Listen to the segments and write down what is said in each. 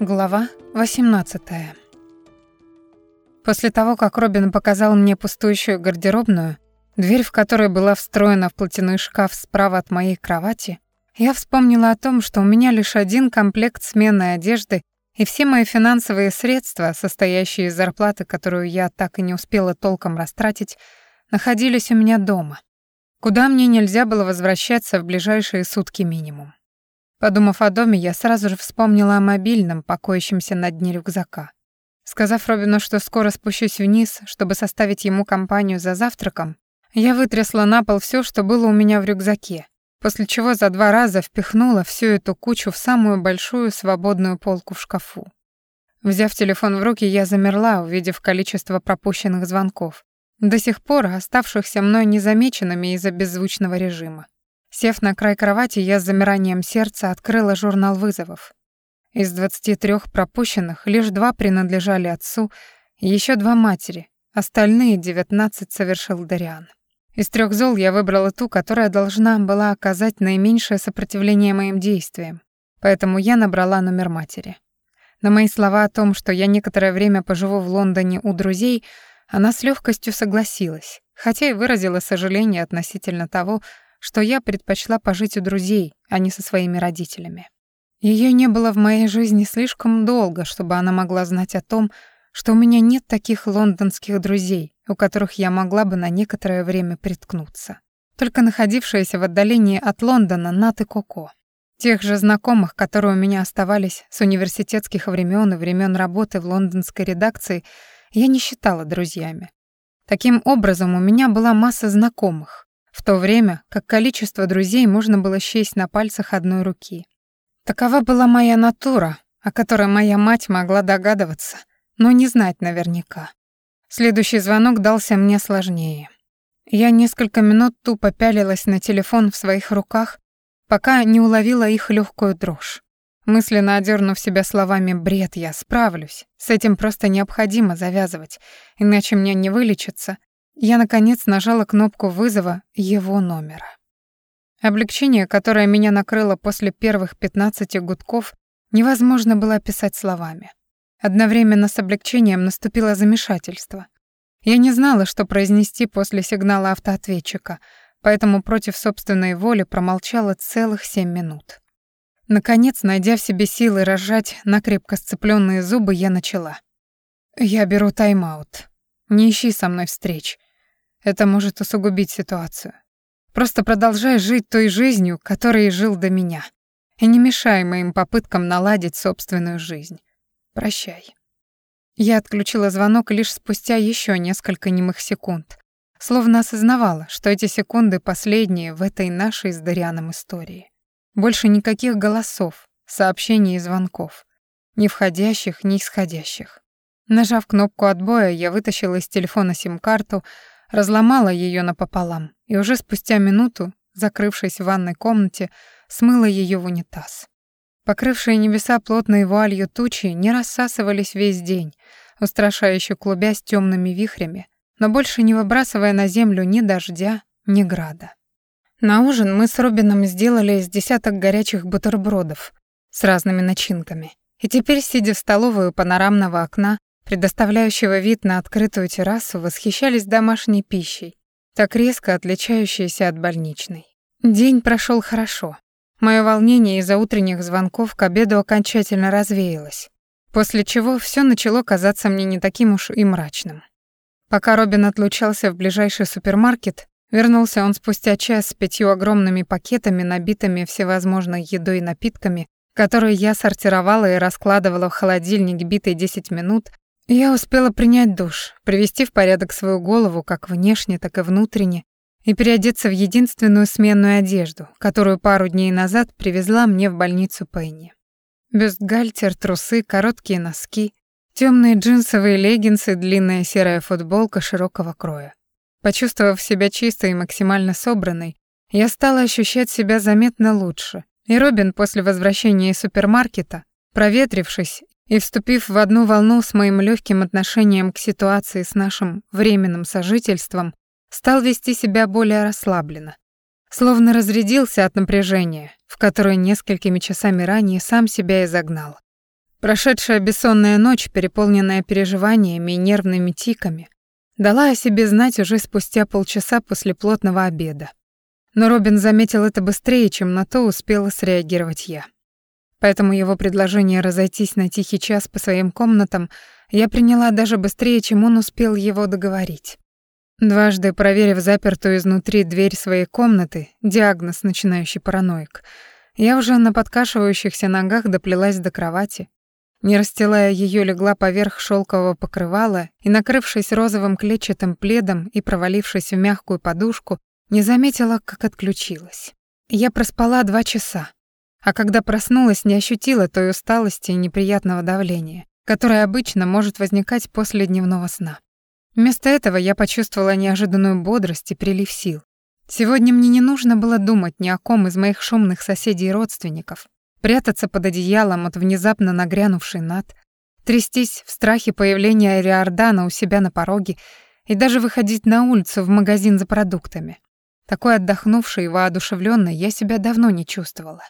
Глава 18. После того, как Робин показал мне пустующую гардеробную, дверь в которой была встроена в платяной шкаф справа от моей кровати, я вспомнила о том, что у меня лишь один комплект сменной одежды, и все мои финансовые средства, состоящие из зарплаты, которую я так и не успела толком растратить, находились у меня дома, куда мне нельзя было возвращаться в ближайшие сутки минимум. Подумав о доме, я сразу же вспомнила о мобильном, покоящемся на дне рюкзака. Сказав Робину, что скоро спущусь вниз, чтобы составить ему компанию за завтраком, я вытрясла на пол все, что было у меня в рюкзаке, после чего за два раза впихнула всю эту кучу в самую большую свободную полку в шкафу. Взяв телефон в руки, я замерла, увидев количество пропущенных звонков, до сих пор оставшихся мной незамеченными из-за беззвучного режима. Сев на край кровати, я с замиранием сердца открыла журнал вызовов. Из 23 пропущенных лишь два принадлежали отцу, еще два матери, остальные 19 совершил Дариан. Из трех зол я выбрала ту, которая должна была оказать наименьшее сопротивление моим действиям, поэтому я набрала номер матери. На мои слова о том, что я некоторое время поживу в Лондоне у друзей, она с легкостью согласилась, хотя и выразила сожаление относительно того, что я предпочла пожить у друзей, а не со своими родителями. Ее не было в моей жизни слишком долго, чтобы она могла знать о том, что у меня нет таких лондонских друзей, у которых я могла бы на некоторое время приткнуться. Только находившиеся в отдалении от Лондона Нат и Коко. Тех же знакомых, которые у меня оставались с университетских времен и времен работы в лондонской редакции, я не считала друзьями. Таким образом, у меня была масса знакомых, в то время как количество друзей можно было счесть на пальцах одной руки. Такова была моя натура, о которой моя мать могла догадываться, но не знать наверняка. Следующий звонок дался мне сложнее. Я несколько минут тупо пялилась на телефон в своих руках, пока не уловила их легкую дрожь. Мысленно одернув себя словами «бред, я справлюсь», с этим просто необходимо завязывать, иначе мне не вылечиться, я, наконец, нажала кнопку вызова его номера. Облегчение, которое меня накрыло после первых 15 гудков, невозможно было описать словами. Одновременно с облегчением наступило замешательство. Я не знала, что произнести после сигнала автоответчика, поэтому против собственной воли промолчала целых семь минут. Наконец, найдя в себе силы разжать накрепко сцепленные зубы, я начала. «Я беру тайм-аут. Не ищи со мной встреч. Это может усугубить ситуацию. Просто продолжай жить той жизнью, которой жил до меня, и не мешай моим попыткам наладить собственную жизнь. Прощай. Я отключила звонок лишь спустя еще несколько немых секунд, словно осознавала, что эти секунды последние в этой нашей с Дарианом истории. Больше никаких голосов, сообщений и звонков, ни входящих, ни исходящих. Нажав кнопку отбоя, я вытащила из телефона сим-карту, разломала ее напополам и уже спустя минуту, закрывшись в ванной комнате, смыла ее в унитаз. Покрывшие небеса плотной вуалью тучи не рассасывались весь день, устрашающе клубясь темными вихрями, но больше не выбрасывая на землю ни дождя, ни града. На ужин мы с Робином сделали из десяток горячих бутербродов с разными начинками. И теперь, сидя в столовой у панорамного окна, предоставляющего вид на открытую террасу, восхищались домашней пищей, так резко отличающейся от больничной. День прошел хорошо. Мое волнение из-за утренних звонков к обеду окончательно развеялось, после чего все начало казаться мне не таким уж и мрачным. Пока Робин отлучался в ближайший супермаркет, вернулся он спустя час с пятью огромными пакетами, набитыми всевозможной едой и напитками, которые я сортировала и раскладывала в холодильник битые 10 минут, я успела принять душ, привести в порядок свою голову как внешне, так и внутренне, и переодеться в единственную сменную одежду, которую пару дней назад привезла мне в больницу Пенни. Бюстгальтер, трусы, короткие носки, темные джинсовые леггинсы, длинная серая футболка широкого кроя. Почувствовав себя чистой и максимально собранной, я стала ощущать себя заметно лучше, и Робин после возвращения из супермаркета, проветрившись и вступив в одну волну с моим легким отношением к ситуации с нашим временным сожительством, стал вести себя более расслабленно, словно разрядился от напряжения, в которое несколькими часами ранее сам себя изогнал. Прошедшая бессонная ночь, переполненная переживаниями и нервными тиками, дала о себе знать уже спустя полчаса после плотного обеда. Но Робин заметил это быстрее, чем на то успела среагировать я. Поэтому его предложение разойтись на тихий час по своим комнатам я приняла даже быстрее, чем он успел его договорить. Дважды проверив запертую изнутри дверь своей комнаты, диагноз начинающий параноик, я уже на подкашивающихся ногах доплелась до кровати, не расстилая ее, легла поверх шелкового покрывала и, накрывшись розовым клетчатым пледом и провалившись в мягкую подушку, не заметила, как отключилась. Я проспала два часа, а когда проснулась, не ощутила той усталости и неприятного давления, которое обычно может возникать после дневного сна. Вместо этого я почувствовала неожиданную бодрость и прилив сил. Сегодня мне не нужно было думать ни о ком из моих шумных соседей и родственников, прятаться под одеялом от внезапно нагрянувшей Над, трястись в страхе появления Ариордана у себя на пороге и даже выходить на улицу в магазин за продуктами. Такой отдохнувшей и воодушевленной я себя давно не чувствовала.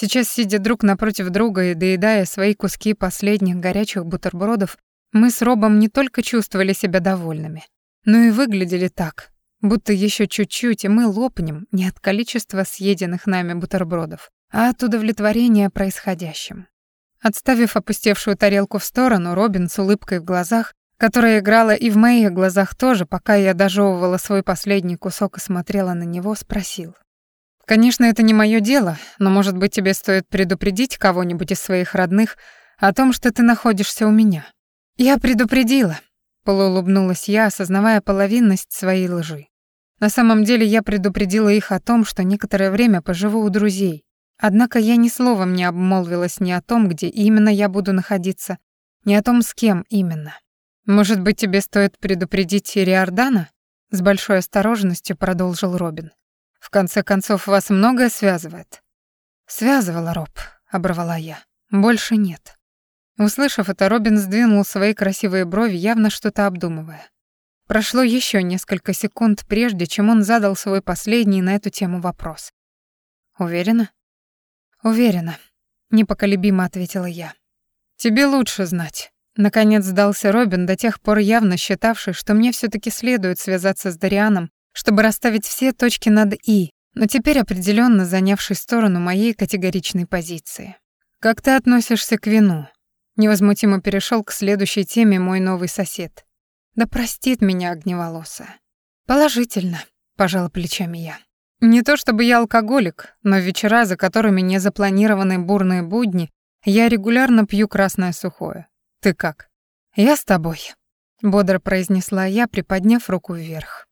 Сейчас, сидя друг напротив друга и доедая свои куски последних горячих бутербродов, мы с Робом не только чувствовали себя довольными, но и выглядели так, будто еще чуть-чуть, и мы лопнем не от количества съеденных нами бутербродов, а от удовлетворения происходящим. Отставив опустевшую тарелку в сторону, Робин с улыбкой в глазах, которая играла и в моих глазах тоже, пока я дожевывала свой последний кусок и смотрела на него, спросил. «Конечно, это не мое дело, но, может быть, тебе стоит предупредить кого-нибудь из своих родных о том, что ты находишься у меня?» «Я предупредила», — полуулыбнулась я, осознавая половинность своей лжи. На самом деле я предупредила их о том, что некоторое время поживу у друзей, Однако я ни словом не обмолвилась ни о том, где именно я буду находиться, ни о том, с кем именно. Может быть, тебе стоит предупредить Риордана? С большой осторожностью продолжил Робин. В конце концов, вас многое связывает. Связывала Роб, оборвала я. Больше нет. Услышав это, Робин сдвинул свои красивые брови, явно что-то обдумывая. Прошло еще несколько секунд, прежде чем он задал свой последний на эту тему вопрос. Уверена? Уверена, непоколебимо ответила я. Тебе лучше знать. Наконец сдался Робин, до тех пор явно считавший, что мне все таки следует связаться с Дарианом, чтобы расставить все точки над «и», но теперь определенно занявший сторону моей категоричной позиции. «Как ты относишься к вину?» Невозмутимо перешел к следующей теме мой новый сосед. «Да простит меня огневолосая». «Положительно», — пожала плечами я. Не то чтобы я алкоголик, но вечера, за которыми не запланированы бурные будни, я регулярно пью красное сухое. Ты как? Я с тобой, бодро произнесла я, приподняв руку вверх.